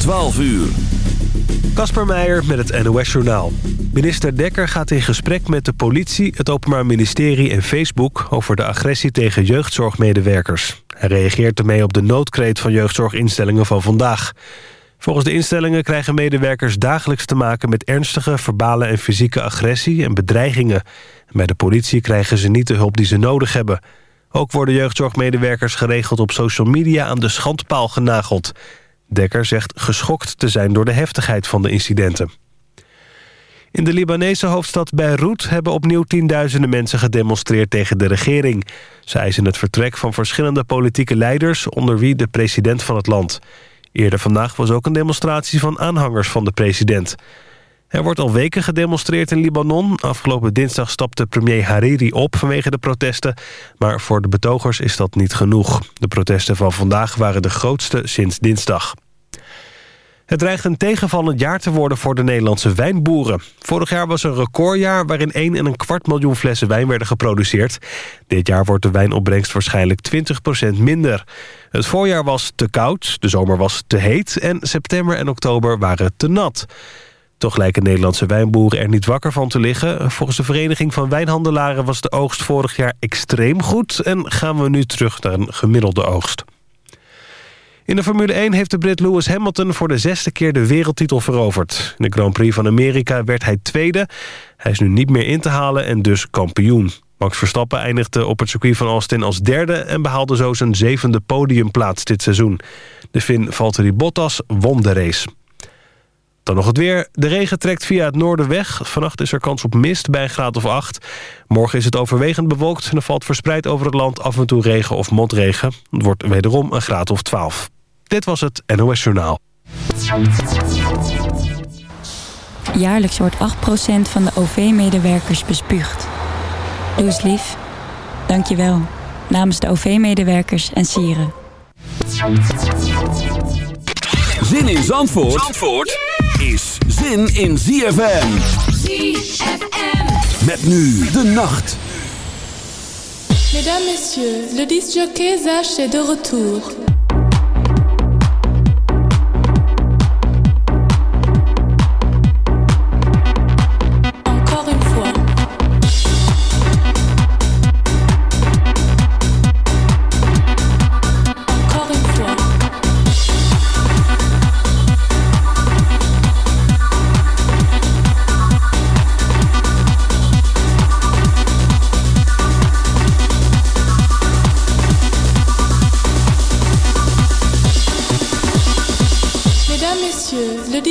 12 uur. Kasper Meijer met het NOS-journaal. Minister Dekker gaat in gesprek met de politie, het Openbaar Ministerie en Facebook... over de agressie tegen jeugdzorgmedewerkers. Hij reageert ermee op de noodkreet van jeugdzorginstellingen van vandaag. Volgens de instellingen krijgen medewerkers dagelijks te maken... met ernstige verbale en fysieke agressie en bedreigingen. Bij de politie krijgen ze niet de hulp die ze nodig hebben. Ook worden jeugdzorgmedewerkers geregeld op social media aan de schandpaal genageld... Dekker zegt geschokt te zijn door de heftigheid van de incidenten. In de Libanese hoofdstad Beirut hebben opnieuw tienduizenden mensen gedemonstreerd tegen de regering. Ze eisen het vertrek van verschillende politieke leiders, onder wie de president van het land. Eerder vandaag was ook een demonstratie van aanhangers van de president. Er wordt al weken gedemonstreerd in Libanon. Afgelopen dinsdag stapte premier Hariri op vanwege de protesten. Maar voor de betogers is dat niet genoeg. De protesten van vandaag waren de grootste sinds dinsdag. Het dreigt een tegenvallend jaar te worden voor de Nederlandse wijnboeren. Vorig jaar was een recordjaar waarin 1 en een kwart miljoen flessen wijn werden geproduceerd. Dit jaar wordt de wijnopbrengst waarschijnlijk 20% minder. Het voorjaar was te koud, de zomer was te heet en september en oktober waren te nat. Toch lijken Nederlandse wijnboeren er niet wakker van te liggen. Volgens de Vereniging van Wijnhandelaren was de oogst vorig jaar extreem goed... en gaan we nu terug naar een gemiddelde oogst. In de Formule 1 heeft de Brit Lewis Hamilton voor de zesde keer de wereldtitel veroverd. In de Grand Prix van Amerika werd hij tweede. Hij is nu niet meer in te halen en dus kampioen. Max Verstappen eindigde op het circuit van Austin als derde... en behaalde zo zijn zevende podiumplaats dit seizoen. De Finn Valtteri Bottas won de race. Dan nog het weer. De regen trekt via het noorden weg. Vannacht is er kans op mist bij een graad of 8. Morgen is het overwegend bewolkt en er valt verspreid over het land af en toe regen of motregen. Het wordt wederom een graad of 12. Dit was het NOS Journaal. Jaarlijks wordt 8% van de OV-medewerkers bespuugd. Doe eens lief. Dank je wel. Namens de OV-medewerkers en sieren. Zin in Zandvoort, Zandvoort is zin in ZFM. ZFM. Met nu de nacht. Mesdames, Messieurs, le disc-jockey Zach est de retour.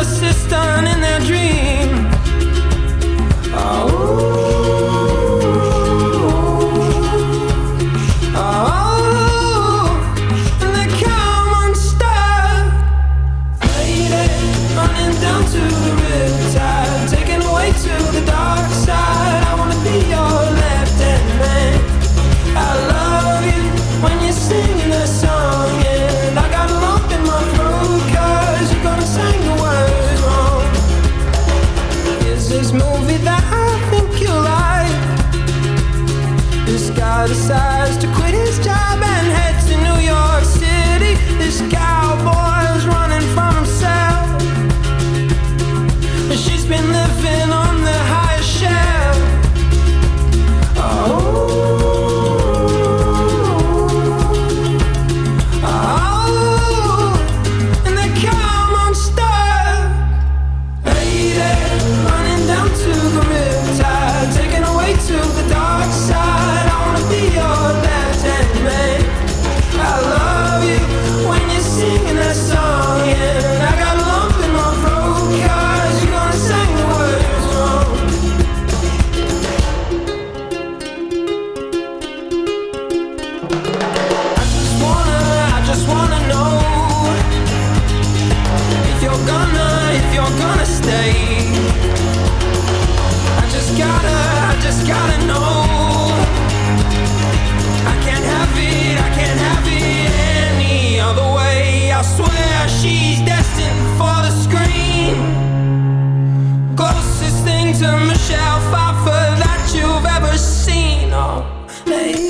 assistant in their dream. Oh.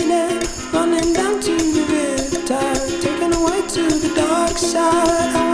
Running down to the river, taken away to the dark side.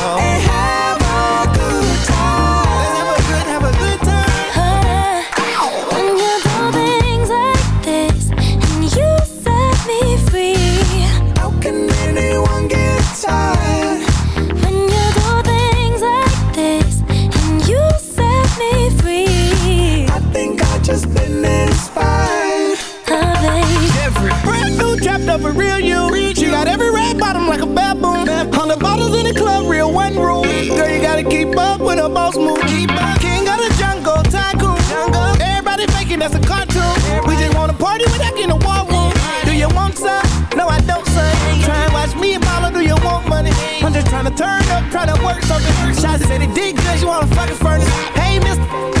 Turn up, try to work, so the work shots said it did good, you wanna fucking furnace. Hey, mister.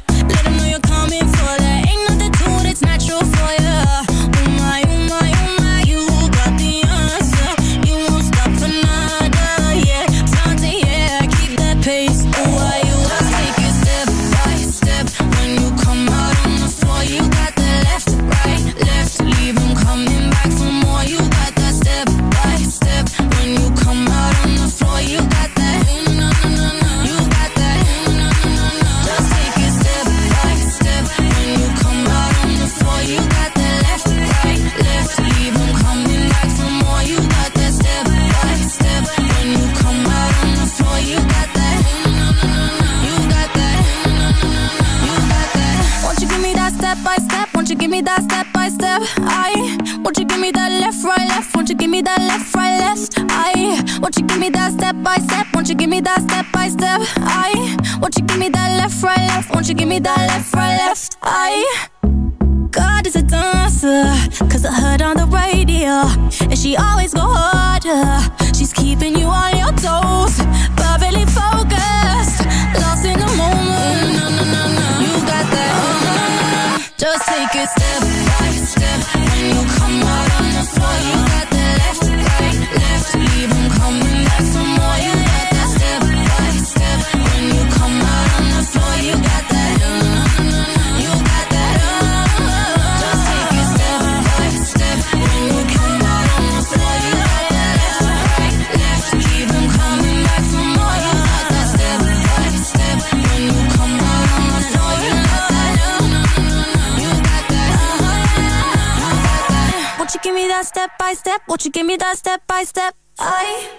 Won't you give me that step by step? Won't you give me that step by step? I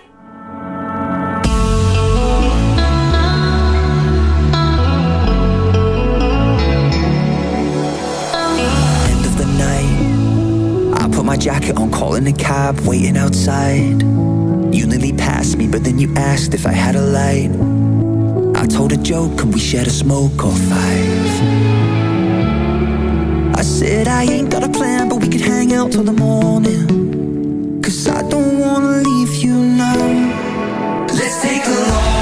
End of the night I put my jacket on, calling a cab, waiting outside You nearly passed me, but then you asked if I had a light I told a joke and we shared a smoke or five I said I ain't got a plan, but we could hang out till the morning. Cause I don't wanna leave you now. Let's take a long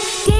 Give